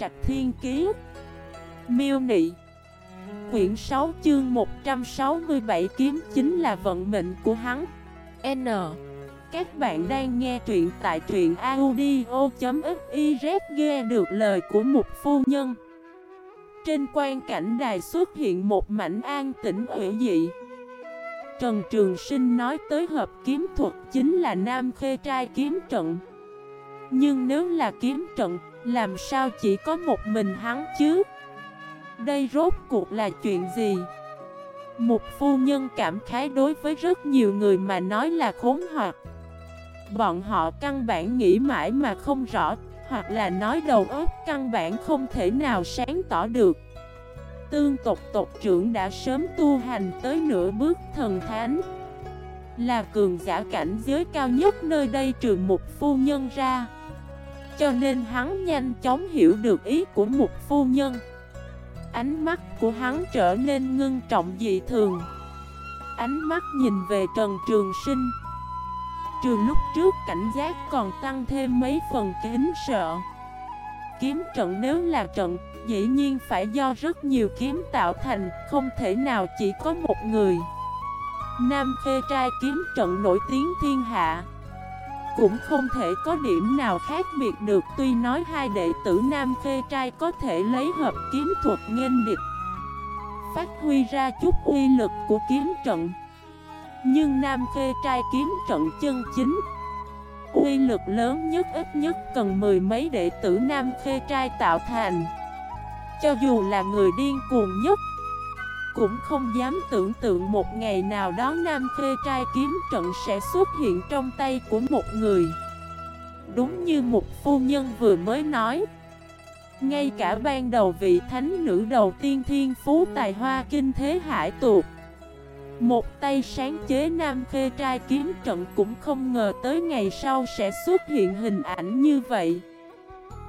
Trạch Thiên Kiế Miêu Nị. Quyển 6 chương 167 kiếm chính là vận mệnh của hắn. N. Các bạn đang nghe truyện tại truyện audio.xyz Nghe được lời của một phu nhân. Trên quan cảnh đài xuất hiện một mảnh an tĩnh ủy dị. Trần Trường Sinh nói tới hợp kiếm thuật chính là Nam Khê Trai kiếm trận. Nhưng nếu là kiếm trận, làm sao chỉ có một mình hắn chứ? Đây rốt cuộc là chuyện gì? Một phu nhân cảm khái đối với rất nhiều người mà nói là khốn hoặc Bọn họ căn bản nghĩ mãi mà không rõ, Hoặc là nói đầu óc căn bản không thể nào sáng tỏ được Tương tộc tộc trưởng đã sớm tu hành tới nửa bước thần thánh Là cường giả cảnh giới cao nhất nơi đây trừ một phu nhân ra cho nên hắn nhanh chóng hiểu được ý của một phu nhân. Ánh mắt của hắn trở nên ngưng trọng dị thường. Ánh mắt nhìn về Trần Trường Sinh. Trừ lúc trước cảnh giác còn tăng thêm mấy phần kính sợ. Kiếm trận nếu là trận, Dĩ nhiên phải do rất nhiều kiếm tạo thành, Không thể nào chỉ có một người. Nam Khê Trai kiếm trận nổi tiếng thiên hạ. Cũng không thể có điểm nào khác biệt được. Tuy nói hai đệ tử Nam Khê Trai có thể lấy hợp kiếm thuật nghênh địch, Phát huy ra chút uy lực của kiếm trận, Nhưng Nam Khê Trai kiếm trận chân chính, Uy lực lớn nhất ít nhất cần mười mấy đệ tử Nam Khê Trai tạo thành. Cho dù là người điên cuồng nhất cũng không dám tưởng tượng một ngày nào đó Nam Khê Trai kiếm trận sẽ xuất hiện trong tay của một người. Đúng như một phu nhân vừa mới nói. Ngay cả ban đầu vị thánh nữ đầu tiên thiên phú tài hoa kinh thế hải tuột một tay sáng chế Nam Khê Trai kiếm trận cũng không ngờ tới ngày sau sẽ xuất hiện hình ảnh như vậy.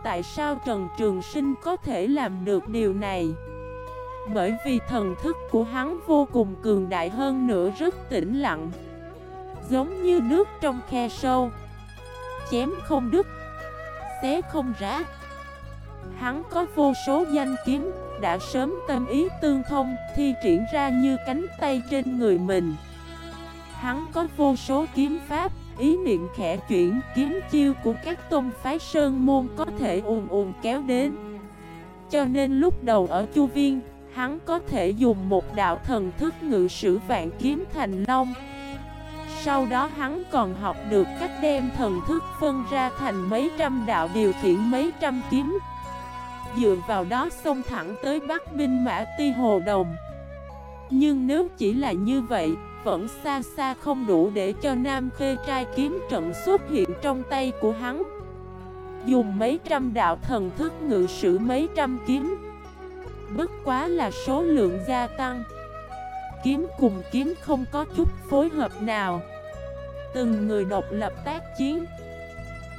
Tại sao Trần Trường Sinh có thể làm được điều này? Bởi vì thần thức của hắn vô cùng cường đại hơn nữa rất tĩnh lặng Giống như nước trong khe sâu Chém không đứt Xé không rã Hắn có vô số danh kiếm đã sớm tâm ý tương thông, thi triển ra như cánh tay trên người mình. Hắn có vô số kiếm pháp, ý niệm khẽ chuyển, kiếm chiêu của các tôn phái sơn môn có thể ùn ùn kéo đến. Cho nên lúc đầu ở Chu Viên, hắn có thể dùng một đạo thần thức ngự sử vạn kiếm thành long. Sau đó hắn còn học được cách đem thần thức phân ra thành mấy trăm đạo điều khiển mấy trăm kiếm. Dựa vào đó xông thẳng tới Bắc binh mã ti hồ đồng. Nhưng nếu chỉ là như vậy, Vẫn xa xa không đủ để cho Nam Khê trai kiếm trận xuất hiện trong tay của hắn. Dùng mấy trăm đạo thần thức ngự sử mấy trăm kiếm. Bất quá là số lượng gia tăng. Kiếm cùng kiếm không có chút phối hợp nào. Từng người độc lập tác chiến.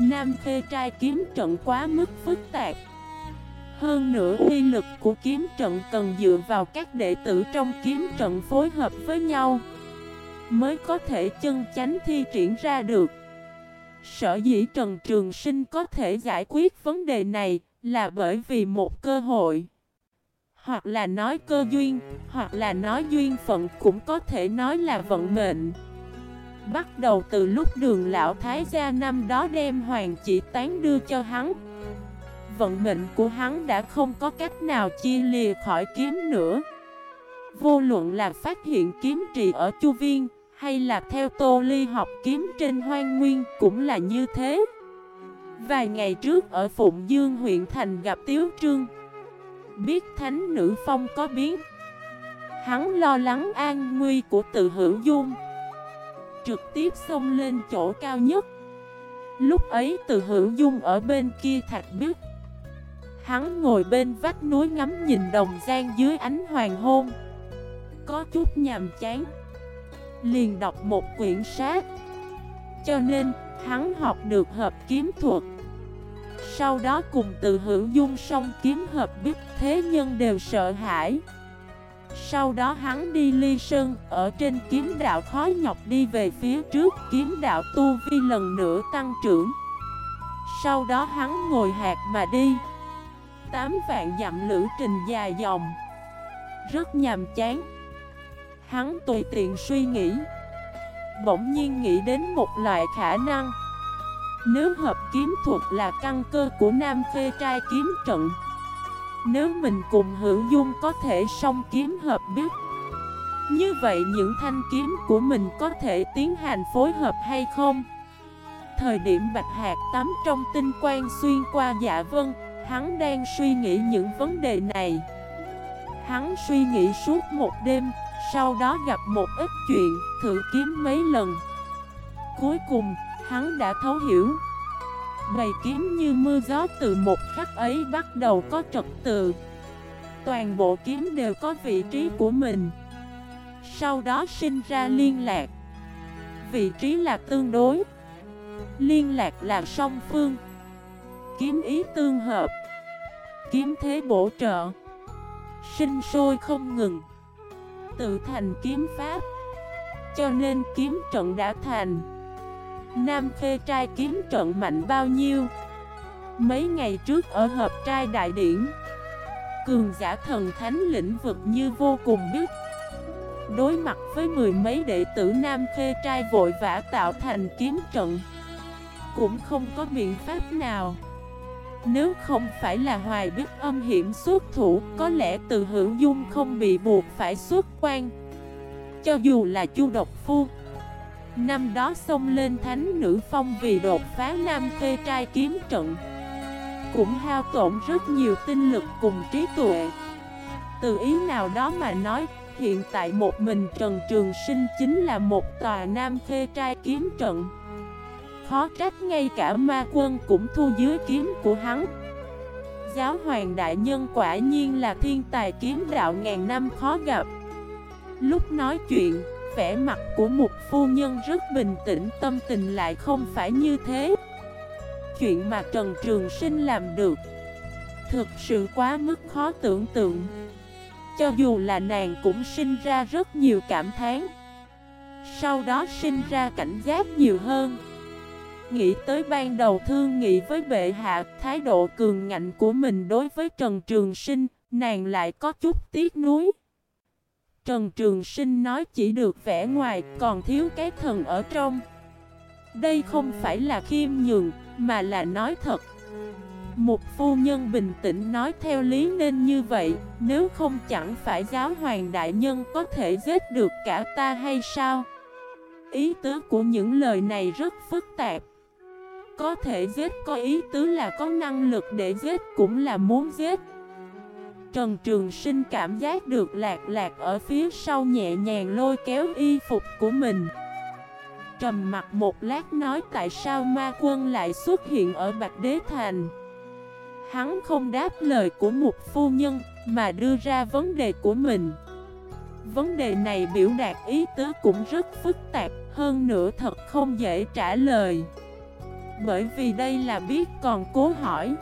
Nam Khê trai kiếm trận quá mức phức tạp. Hơn nữa uy lực của kiếm trận cần dựa vào các đệ tử trong kiếm trận phối hợp với nhau Mới có thể chân chánh thi triển ra được. Sở dĩ Trần Trường Sinh có thể giải quyết vấn đề này là bởi vì một cơ hội. Hoặc là nói cơ duyên, hoặc là nói duyên phận cũng có thể nói là vận mệnh. Bắt đầu từ lúc đường lão thái gia năm đó đem hoàng chỉ tán đưa cho hắn. Vận mệnh của hắn đã không có cách nào chia lìa khỏi kiếm nữa. Vô luận là phát hiện kiếm trì ở Chu Viên Hay là theo Tô Ly học kiếm trên Hoang Nguyên cũng là như thế. Vài ngày trước ở Phụng Dương huyện thành gặp Tiếu Trương Biết thánh nữ phong có biến. Hắn lo lắng an nguy của tự hữu dung. Trực tiếp xông lên chỗ cao nhất. Lúc ấy từ hữu dung ở bên kia thạch biết Hắn ngồi bên vách núi ngắm nhìn đồng gian dưới ánh hoàng hôn. Có chút nhàm chán. Liền đọc một quyển sách. Cho nên, hắn học được hợp kiếm thuật. Sau đó cùng từ hữu dung song kiếm hợp biết thế nhân đều sợ hãi. Sau đó hắn đi ly sơn, Ở trên kiếm đạo khó nhọc đi về phía trước, Kiếm đạo tu vi lần nữa tăng trưởng. Sau đó hắn ngồi hạt mà đi. Tám vạn dặm lữ trình dài dòng. Rất nhàm chán. Hắn tùy tiện suy nghĩ. Bỗng nhiên nghĩ đến một loại khả năng. Nếu hợp kiếm thuật là căn cơ của nam Khê trai kiếm trận, Nếu mình cùng hữu dung có thể song kiếm hợp biết, Như vậy những thanh kiếm của mình có thể tiến hành phối hợp hay không? Thời điểm Bạch Hạc tắm trong tinh quang xuyên qua dạ vân, Hắn đang suy nghĩ những vấn đề này Hắn suy nghĩ suốt một đêm, Sau đó gặp một ít chuyện, Thử kiếm mấy lần Cuối cùng hắn đã thấu hiểu. Bày kiếm như mưa gió từ một khắc ấy bắt đầu có trật tự. Toàn bộ kiếm đều có vị trí của mình. Sau đó sinh ra liên lạc. Vị trí là tương đối. Liên lạc là song phương. Kiếm ý tương hợp. Kiếm thế bổ trợ. Sinh sôi không ngừng. Tự thành kiếm pháp. Cho nên kiếm trận đã thành. Nam Khê trai kiếm trận mạnh bao nhiêu? Mấy ngày trước ở hợp trai đại điển, Cường giả thần thánh lĩnh vực như vô cùng biết. Đối mặt với mười mấy đệ tử Nam Khê trai vội vã tạo thành kiếm trận, Cũng không có biện pháp nào. Nếu không phải là hoài biết âm hiểm xuất thủ, Có lẽ từ hữu dung không bị buộc phải xuất quan. Cho dù là chu độc phu Năm đó xông lên thánh nữ phong vì đột phá nam khê trai kiếm trận. Cũng hao tổn rất nhiều tinh lực cùng trí tuệ. Từ ý nào đó mà nói, Hiện tại một mình Trần Trường Sinh chính là một tòa nam khê trai kiếm trận. Khó trách ngay cả ma quân cũng thu dưới kiếm của hắn. Giáo hoàng đại nhân quả nhiên là thiên tài kiếm đạo ngàn năm khó gặp. Lúc nói chuyện vẻ mặt của một phu nhân rất bình tĩnh, Tâm tình lại không phải như thế. Chuyện mà Trần Trường Sinh làm được Thực sự quá mức khó tưởng tượng. Cho dù là nàng cũng sinh ra rất nhiều cảm thán, Sau đó sinh ra cảnh giác nhiều hơn. Nghĩ tới ban đầu thương nghị với bệ hạ, Thái độ cường ngạnh của mình đối với Trần Trường Sinh, Nàng lại có chút tiếc nuối. Trần Trường Sinh nói chỉ được vẻ ngoài, còn thiếu cái thần ở trong. Đây không phải là khiêm nhường, mà là nói thật. Một phu nhân bình tĩnh nói theo lý nên như vậy, nếu không chẳng phải giáo hoàng đại nhân có thể giết được cả ta hay sao? Ý tứ của những lời này rất phức tạp. Có thể giết có ý tứ là có năng lực để giết cũng là muốn giết. Trần Trường Sinh cảm giác được lạc lạc ở phía sau nhẹ nhàng lôi kéo y phục của mình. Trầm mặt một lát nói tại sao ma quân lại xuất hiện ở Bạch Đế Thành? Hắn không đáp lời của một phu nhân mà đưa ra vấn đề của mình. Vấn đề này biểu đạt ý tứ cũng rất phức tạp, hơn nữa thật không dễ trả lời. Bởi vì đây là biết còn cố hỏi.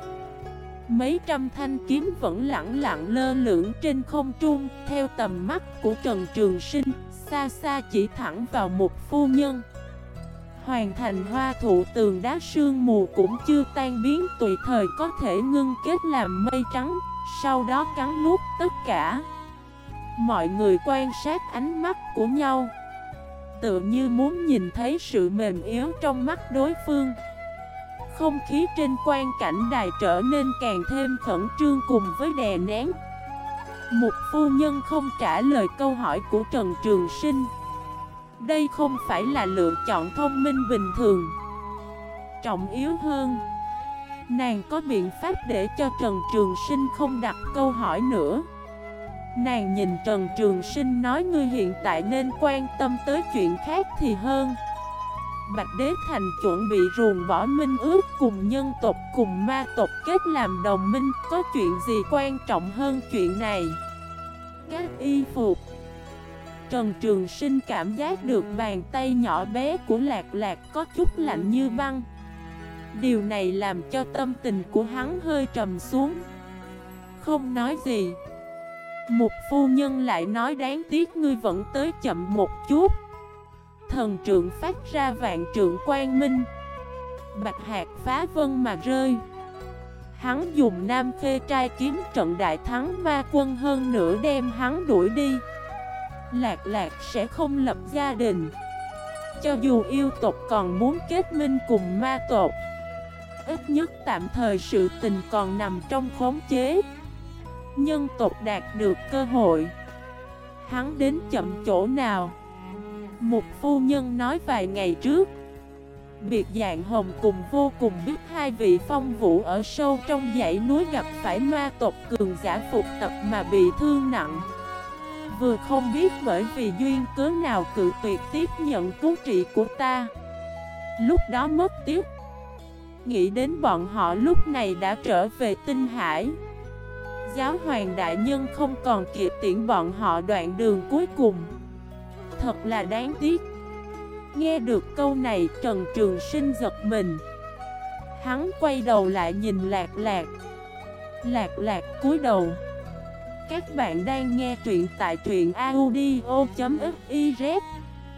Mấy trăm thanh kiếm vẫn lặng lặng lơ lửng trên không trung, Theo tầm mắt của Trần Trường Sinh, Xa xa chỉ thẳng vào một phu nhân. Hoàn thành hoa thụ tường đá sương mù cũng chưa tan biến, Tùy thời có thể ngưng kết làm mây trắng, Sau đó cắn nuốt tất cả. Mọi người quan sát ánh mắt của nhau, Tự như muốn nhìn thấy sự mềm yếu trong mắt đối phương không khí trên quan cảnh đài trở nên càng thêm khẩn trương cùng với đè nén. Một phu nhân không trả lời câu hỏi của Trần Trường Sinh. Đây không phải là lựa chọn thông minh bình thường. Trọng yếu hơn, Nàng có biện pháp để cho Trần Trường Sinh không đặt câu hỏi nữa. Nàng nhìn Trần Trường Sinh nói ngươi hiện tại nên quan tâm tới chuyện khác thì hơn. Bạch Đế Thành chuẩn bị ruồng bỏ minh ước cùng nhân tộc cùng ma tộc kết làm đồng minh. Có chuyện gì quan trọng hơn chuyện này? Các y phục. Trần Trường Sinh cảm giác được bàn tay nhỏ bé của Lạc Lạc có chút lạnh như băng. Điều này làm cho tâm tình của hắn hơi trầm xuống. Không nói gì. Một phu nhân lại nói đáng tiếc ngươi vẫn tới chậm một chút. Thần trượng phát ra vạn trượng quang minh. Bạch hạt phá vân mà rơi. Hắn dùng nam khê trai kiếm trận đại thắng ma quân hơn nửa đem hắn đuổi đi. Lạc lạc sẽ không lập gia đình. Cho dù yêu tộc còn muốn kết minh cùng ma tộc, Ít nhất tạm thời sự tình còn nằm trong khống chế. Nhân tộc đạt được cơ hội. Hắn đến chậm chỗ nào? Một phu nhân nói vài ngày trước. Biệt dạng hồng cùng vô cùng biết hai vị phong vũ ở sâu trong dãy núi gặp phải ma tộc cường giả phục tập mà bị thương nặng. Vừa không biết bởi vì duyên cớ nào cự tuyệt tiếp nhận cứu trị của ta. Lúc đó mất tiếc. Nghĩ đến bọn họ lúc này đã trở về tinh hải. Giáo hoàng đại nhân không còn kịp tiễn bọn họ đoạn đường cuối cùng. Thật là đáng tiếc. Nghe được câu này, Trần Trường Sinh giật mình. Hắn quay đầu lại nhìn lạc lạc. Lạc lạc cúi đầu. Các bạn đang nghe truyện tại truyện audio.fif